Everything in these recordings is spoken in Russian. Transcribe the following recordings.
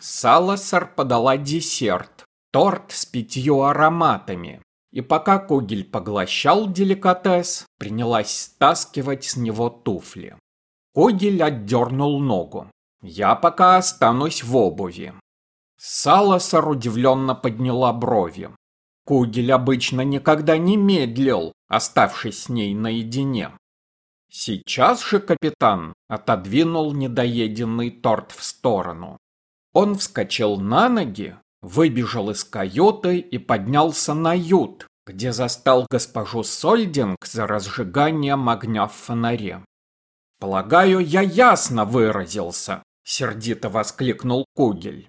Саласар подала десерт, торт с пятью ароматами. И пока Кугель поглощал деликатес, принялась стаскивать с него туфли. Кугель отдернул ногу. «Я пока останусь в обуви». Саласар удивленно подняла брови. Кугель обычно никогда не медлил, оставшись с ней наедине. Сейчас же капитан отодвинул недоеденный торт в сторону. Он вскочил на ноги, выбежал из каюты и поднялся на ют, где застал госпожу Сольдинг за разжиганием огня в фонаре. «Полагаю, я ясно выразился», — сердито воскликнул Кугель.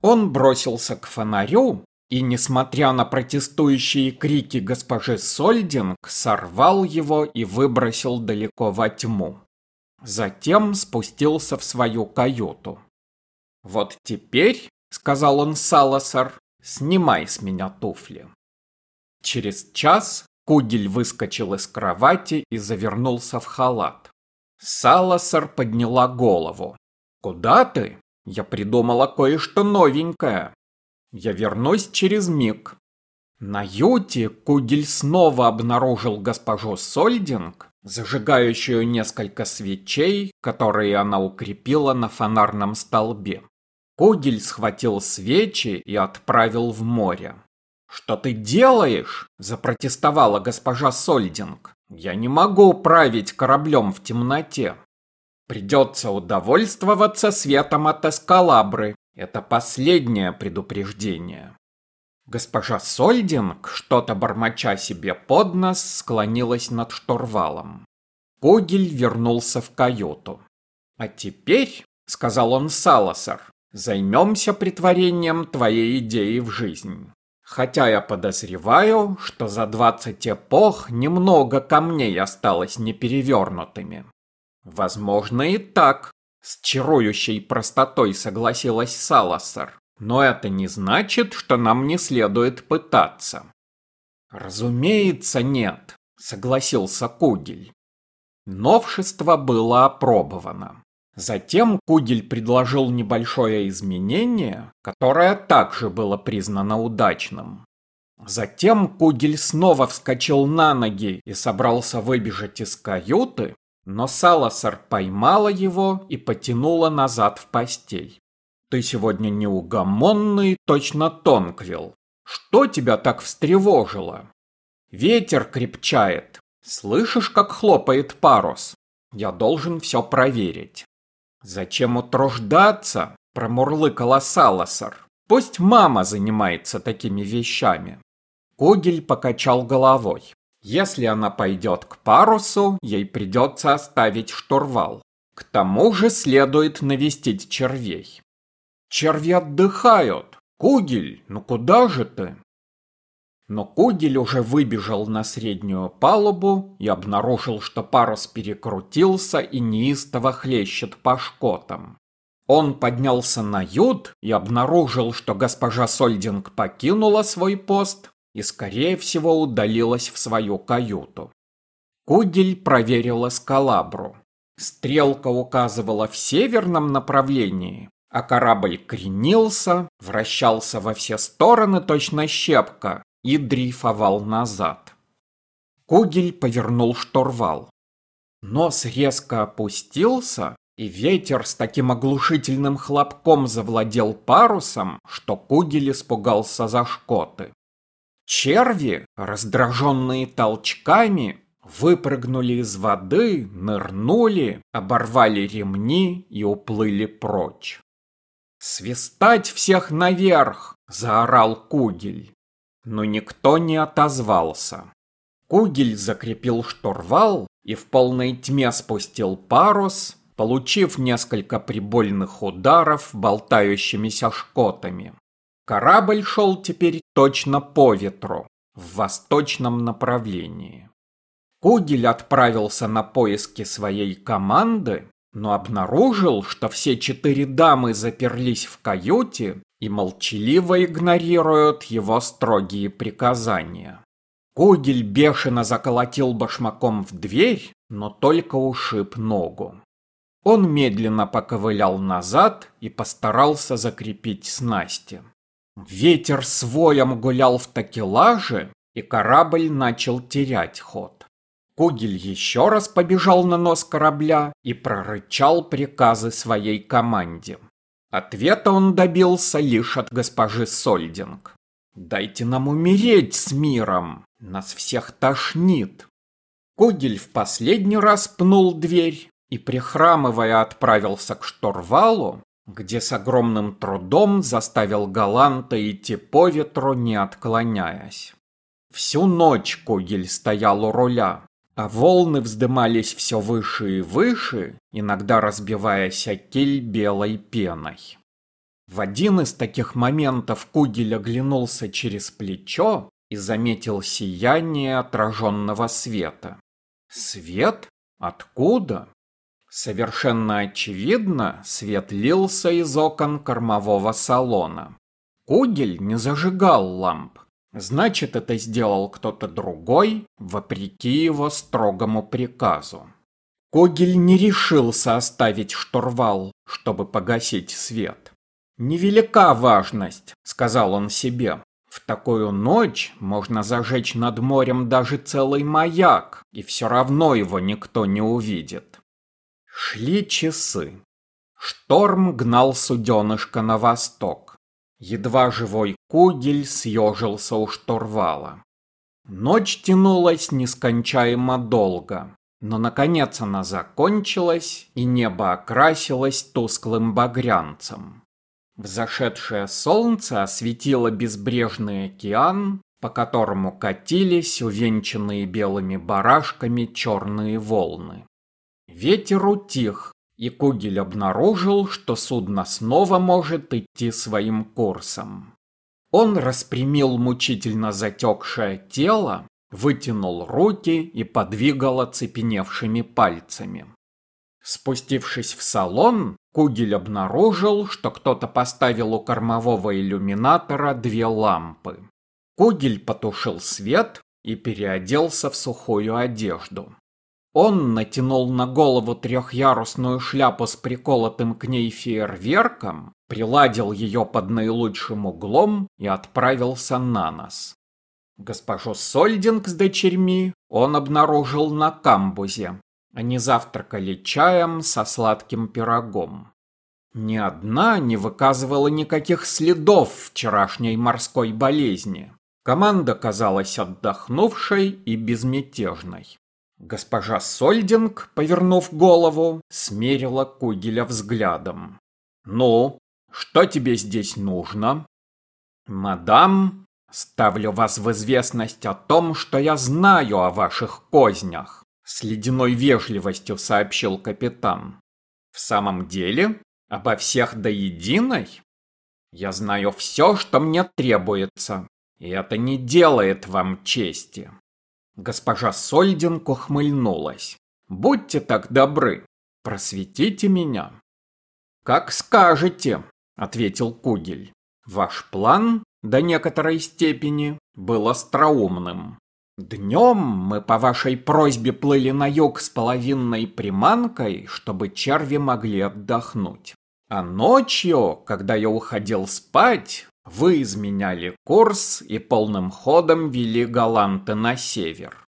Он бросился к фонарю и, несмотря на протестующие крики госпожи Сольдинг, сорвал его и выбросил далеко во тьму. Затем спустился в свою каюту. «Вот теперь, — сказал он Саласар, — снимай с меня туфли». Через час Кудель выскочил из кровати и завернулся в халат. Саласар подняла голову. «Куда ты? Я придумала кое-что новенькое». Я вернусь через миг. На юте Кугель снова обнаружил госпожу Сольдинг, зажигающую несколько свечей, которые она укрепила на фонарном столбе. Кугель схватил свечи и отправил в море. «Что ты делаешь?» – запротестовала госпожа Сольдинг. «Я не могу править кораблем в темноте. Придется удовольствоваться светом от эскалабры, это последнее предупреждение. Госпожа Сольдинг, что-то бормоча себе под нос, склонилась над штурвалом. Когель вернулся в каюту. «А теперь, — сказал он Саласар, — займемся притворением твоей идеи в жизнь. Хотя я подозреваю, что за двадцать эпох немного камней осталось неперевернутыми. Возможно и так, с чарующей простотой согласилась Саласар. Но это не значит, что нам не следует пытаться. Разумеется, нет, согласился Кугель. Новшество было опробовано. Затем Кугель предложил небольшое изменение, которое также было признано удачным. Затем Кугель снова вскочил на ноги и собрался выбежать из каюты, но Саласар поймала его и потянула назад в постель. «Ты сегодня неугомонный, точно Тонквилл. Что тебя так встревожило?» «Ветер крепчает. Слышишь, как хлопает парус? Я должен все проверить». «Зачем утруждаться?» – промурлыкала Саласар. «Пусть мама занимается такими вещами». Когель покачал головой. Если она пойдет к парусу, ей придется оставить штурвал. К тому же следует навестить червей. Черви отдыхают. Кугель, ну куда же ты? Но Кугель уже выбежал на среднюю палубу и обнаружил, что парус перекрутился и неистово хлещет по шкотам. Он поднялся на ют и обнаружил, что госпожа Сольдинг покинула свой пост и, скорее всего, удалилась в свою каюту. Кугель проверила скалабру. Стрелка указывала в северном направлении, а корабль кренился, вращался во все стороны точно щепка и дрейфовал назад. Кугель повернул штурвал. Нос резко опустился, и ветер с таким оглушительным хлопком завладел парусом, что Кугель испугался за шкоты. Черви, раздраженные толчками, выпрыгнули из воды, нырнули, оборвали ремни и уплыли прочь. «Свистать всех наверх!» – заорал Кугель. Но никто не отозвался. Кугель закрепил штурвал и в полной тьме спустил парус, получив несколько прибольных ударов болтающимися шкотами. Корабль шел теперь точно по ветру, в восточном направлении. Кугель отправился на поиски своей команды, но обнаружил, что все четыре дамы заперлись в каюте и молчаливо игнорируют его строгие приказания. Кугель бешено заколотил башмаком в дверь, но только ушиб ногу. Он медленно поковылял назад и постарался закрепить снасти. Ветер с воем гулял в такелаже, и корабль начал терять ход. Кугель еще раз побежал на нос корабля и прорычал приказы своей команде. Ответа он добился лишь от госпожи Сольдинг. «Дайте нам умереть с миром! Нас всех тошнит!» Кугель в последний раз пнул дверь и, прихрамывая, отправился к штурвалу, где с огромным трудом заставил Галанта идти по ветру, не отклоняясь. Всю ночь Кугель стоял у руля, а волны вздымались все выше и выше, иногда разбиваясь о киль белой пеной. В один из таких моментов Кугель оглянулся через плечо и заметил сияние отраженного света. Свет? Откуда? Совершенно очевидно, свет лился из окон кормового салона. Кугель не зажигал ламп. Значит, это сделал кто-то другой, вопреки его строгому приказу. Когель не решился оставить штурвал, чтобы погасить свет. «Невелика важность», — сказал он себе. «В такую ночь можно зажечь над морем даже целый маяк, и все равно его никто не увидит». Шли часы. Шторм гнал суденышко на восток. Едва живой кугель съежился у штурвала. Ночь тянулась нескончаемо долго, но наконец она закончилась, и небо окрасилось тусклым багрянцем. Взошедшее солнце осветило безбрежный океан, по которому катились увенчанные белыми барашками черные волны. Ветер утих, и Кугель обнаружил, что судно снова может идти своим курсом. Он распрямил мучительно затекшее тело, вытянул руки и подвигал оцепеневшими пальцами. Спустившись в салон, Кугель обнаружил, что кто-то поставил у кормового иллюминатора две лампы. Кугель потушил свет и переоделся в сухую одежду. Он натянул на голову трехъярусную шляпу с приколотым к ней фейерверком, приладил ее под наилучшим углом и отправился на нос. Госпожу Сольдинг с дочерьми он обнаружил на камбузе. Они завтракали чаем со сладким пирогом. Ни одна не выказывала никаких следов вчерашней морской болезни. Команда казалась отдохнувшей и безмятежной. Госпожа Сольдинг, повернув голову, смерила Кугеля взглядом. «Ну, что тебе здесь нужно?» «Мадам, ставлю вас в известность о том, что я знаю о ваших кознях», с ледяной вежливостью сообщил капитан. «В самом деле? Обо всех до единой?» «Я знаю все, что мне требуется, и это не делает вам чести». Госпожа Сольдинг ухмыльнулась. «Будьте так добры, просветите меня». «Как скажете», — ответил Кугель. «Ваш план, до некоторой степени, был остроумным. Днем мы по вашей просьбе плыли на юг с половинной приманкой, чтобы черви могли отдохнуть. А ночью, когда я уходил спать, вы изменяли курс и полным ходом вели галанты на север.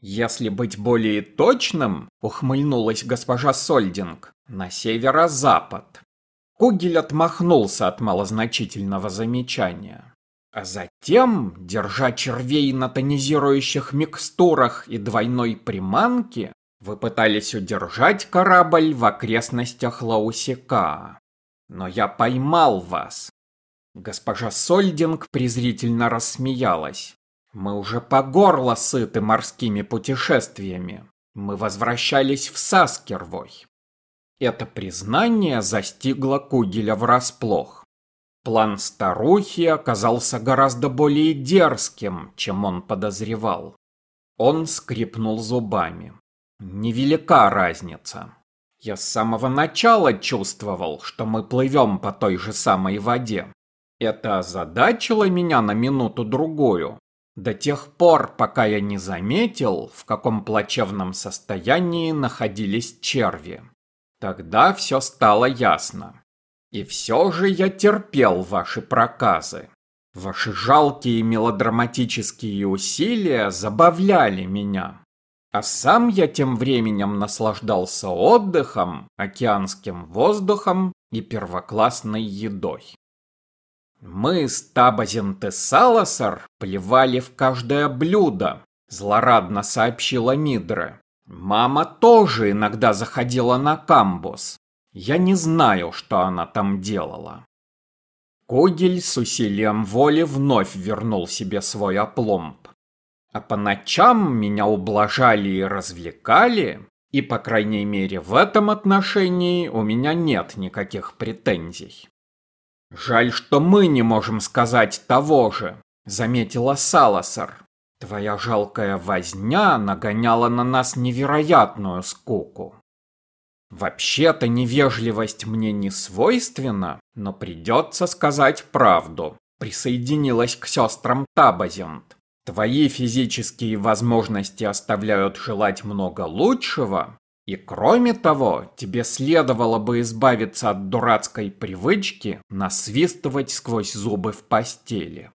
Если быть более точным, ухмыльнулась госпожа Сольдинг, на северо-запад. Кугель отмахнулся от малозначительного замечания. А затем, держа червей на тонизирующих микстурах и двойной приманке, вы пытались удержать корабль в окрестностях Лаусика. Но я поймал вас, Госпожа Сольдинг презрительно рассмеялась. Мы уже по горло сыты морскими путешествиями. Мы возвращались в Саскервой. Это признание застигло Кугеля врасплох. План старухи оказался гораздо более дерзким, чем он подозревал. Он скрипнул зубами. Невелика разница. Я с самого начала чувствовал, что мы плывем по той же самой воде. Это озадачило меня на минуту-другую, до тех пор, пока я не заметил, в каком плачевном состоянии находились черви. Тогда все стало ясно. И все же я терпел ваши проказы. Ваши жалкие мелодраматические усилия забавляли меня. А сам я тем временем наслаждался отдыхом, океанским воздухом и первоклассной едой. Мы с Табазин Саласар плевали в каждое блюдо, злорадно сообщила Мидре. Мама тоже иногда заходила на камбус. Я не знаю, что она там делала. Когель с усилием воли вновь вернул себе свой опломб. А по ночам меня ублажали и развлекали, и, по крайней мере, в этом отношении у меня нет никаких претензий. «Жаль, что мы не можем сказать того же», — заметила Саласар. «Твоя жалкая возня нагоняла на нас невероятную скуку. Вообще-то невежливость мне не свойственна, но придется сказать правду. Присоединилась к сестрам Табазент. Твои физические возможности оставляют желать много лучшего, и кроме того, тебе следовало бы избавиться от дурацкой привычки насвистывать сквозь зубы в постели.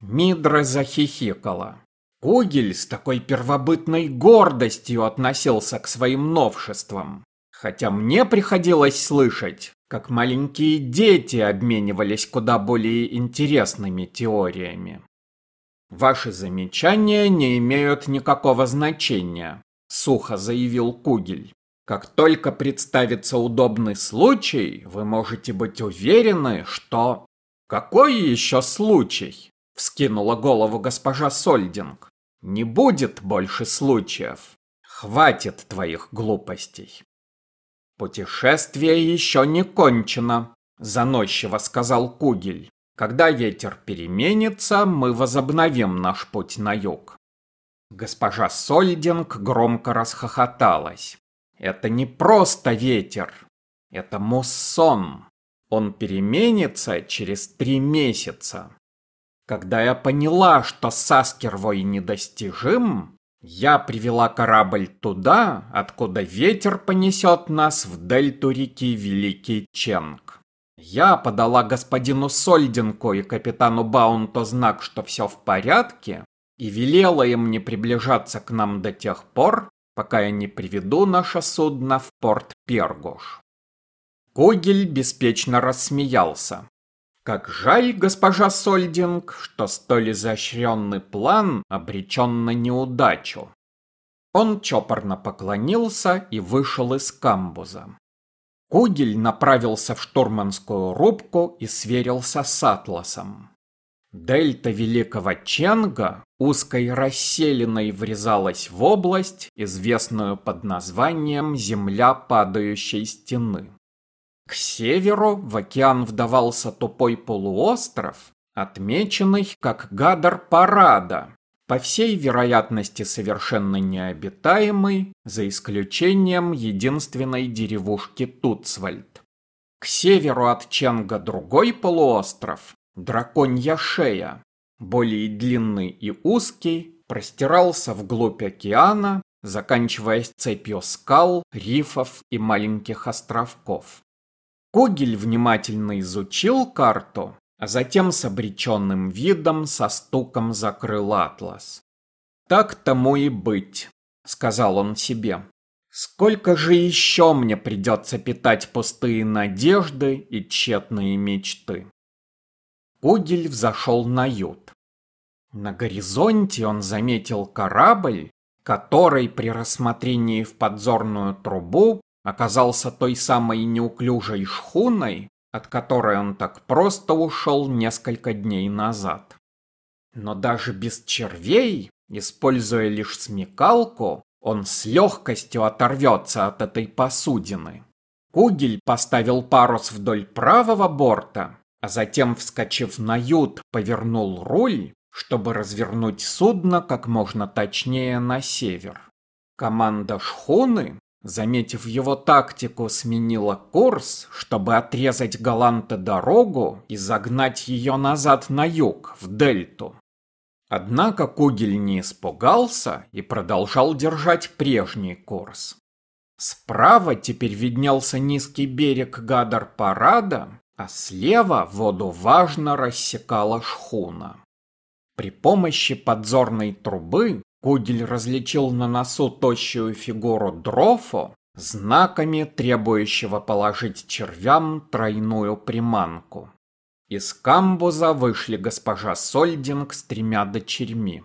Мидра захихикала. Кугель с такой первобытной гордостью относился к своим новшествам. Хотя мне приходилось слышать, как маленькие дети обменивались куда более интересными теориями. Ваши замечания не имеют никакого значения, сухо заявил Кугель. Как только представится удобный случай, вы можете быть уверены, что... Какой еще случай? Вскинула голову госпожа Сольдинг. Не будет больше случаев. Хватит твоих глупостей. Путешествие еще не кончено, заносчиво сказал Кугель. Когда ветер переменится, мы возобновим наш путь на юг. Госпожа Сольдинг громко расхохоталась. Это не просто ветер, это муссон. Он переменится через три месяца. Когда я поняла, что Саскервой недостижим, я привела корабль туда, откуда ветер понесет нас в дельту реки Великий Ченг. Я подала господину Сольдинку и капитану Баунто знак, что все в порядке, и велела им не приближаться к нам до тех пор, пока я не приведу наше судно в порт Пергуш. Кугель беспечно рассмеялся. Как жаль, госпожа Сольдинг, что столь изощренный план обречен на неудачу. Он чопорно поклонился и вышел из камбуза. Кугель направился в штурманскую рубку и сверился с атласом. Дельта Великого Ченга узкой расселенной врезалась в область, известную под названием «Земля падающей стены». К северу в океан вдавался тупой полуостров, отмеченный как Гадар Парада, по всей вероятности совершенно необитаемый, за исключением единственной деревушки Туцвальд. К северу от Ченга другой полуостров, Драконья шея, более длинный и узкий, простирался вглубь океана, заканчиваясь цепью скал, рифов и маленьких островков. Когель внимательно изучил карту, а затем с обреченным видом со стуком закрыл атлас. «Так тому и быть», — сказал он себе. «Сколько же еще мне придется питать пустые надежды и тщетные мечты?» Огель взошел на ют. На горизонте он заметил корабль, который при рассмотрении в подзорную трубу оказался той самой неуклюжей шхуной, от которой он так просто ушел несколько дней назад. Но даже без червей, используя лишь смекалку, он с легкостью оторвется от этой посудины. Кугель поставил парус вдоль правого борта а затем, вскочив на ют, повернул руль, чтобы развернуть судно как можно точнее на север. Команда шхуны, заметив его тактику, сменила курс, чтобы отрезать Галанте дорогу и загнать ее назад на юг, в дельту. Однако Кугель не испугался и продолжал держать прежний курс. Справа теперь виднелся низкий берег Гадар-Парада, а слева воду важно рассекала шхуна. При помощи подзорной трубы Кугель различил на носу тощую фигуру Дрофо, знаками требующего положить червям тройную приманку. Из камбуза вышли госпожа Сольдинг с тремя дочерьми.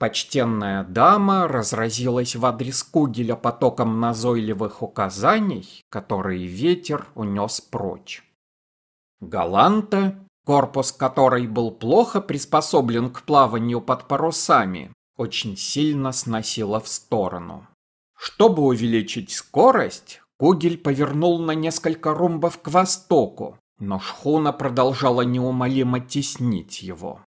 Почтенная дама разразилась в адрес Кугеля потоком назойливых указаний, которые ветер унес прочь. Галанта, корпус которой был плохо приспособлен к плаванию под парусами, очень сильно сносила в сторону. Чтобы увеличить скорость, Кугель повернул на несколько румбов к востоку, но шхуна продолжала неумолимо теснить его.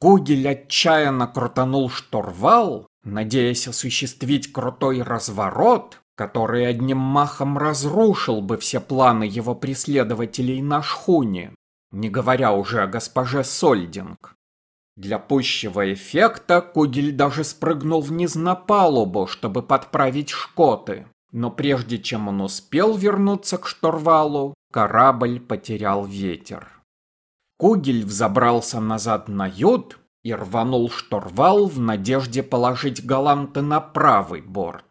Кугель отчаянно крутанул штурвал, надеясь осуществить крутой разворот, который одним махом разрушил бы все планы его преследователей на шхуне, не говоря уже о госпоже Сольдинг. Для пущего эффекта Кугель даже спрыгнул вниз на палубу, чтобы подправить шкоты. Но прежде чем он успел вернуться к штурвалу, корабль потерял ветер. Кугель взобрался назад на ют и рванул штурвал в надежде положить галанты на правый борт.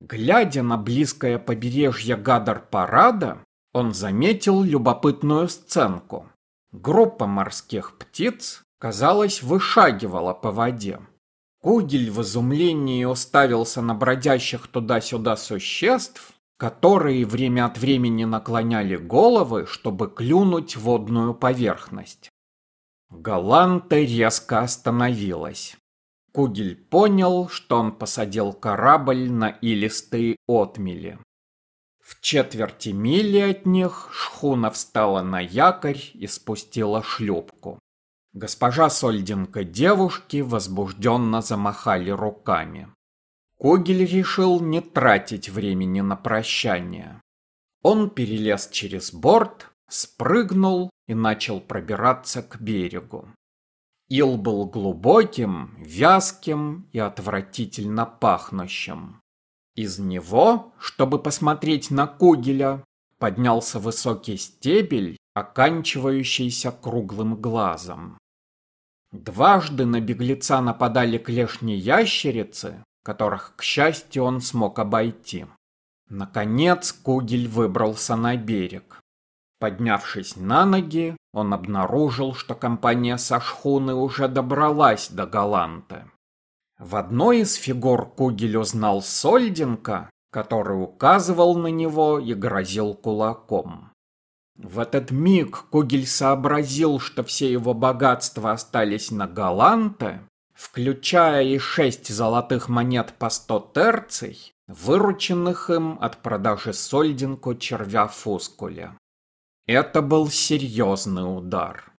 Глядя на близкое побережье Гадар-Парада, он заметил любопытную сценку. Группа морских птиц казалось, вышагивала по воде. Кугель в изумлении уставился на бродящих туда-сюда существ, которые время от времени наклоняли головы, чтобы клюнуть водную поверхность. Галанта резко остановилась. Кугель понял, что он посадил корабль на илистые отмели. В четверти мили от них шхуна встала на якорь и спустила шлюпку. Госпожа Сольдинка девушки возбужденно замахали руками. Когель решил не тратить времени на прощание. Он перелез через борт, спрыгнул и начал пробираться к берегу. Ил был глубоким, вязким и отвратительно пахнущим. Из него, чтобы посмотреть на Кугеля, поднялся высокий стебель, оканчивающийся круглым глазом. Дважды на беглеца нападали клешни ящерицы, которых, к счастью, он смог обойти. Наконец Кугель выбрался на берег. Поднявшись на ноги, он обнаружил, что компания со шхуны уже добралась до Галанты. В одной из фигур Кугель узнал Сольденко, который указывал на него и грозил кулаком. В этот миг Кугель сообразил, что все его богатства остались на Галанте, включая и шесть золотых монет по сто терций, вырученных им от продажи Сольдинку червя Фускуля. Это был серьезный удар.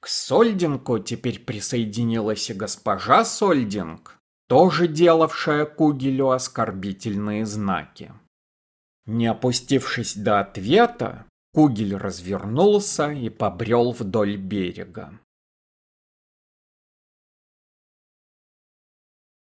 К Сольдинку теперь присоединилась и госпожа Сольдинг, тоже делавшая Кугелю оскорбительные знаки. Не опустившись до ответа, Кугель развернулся и побрел вдоль берега.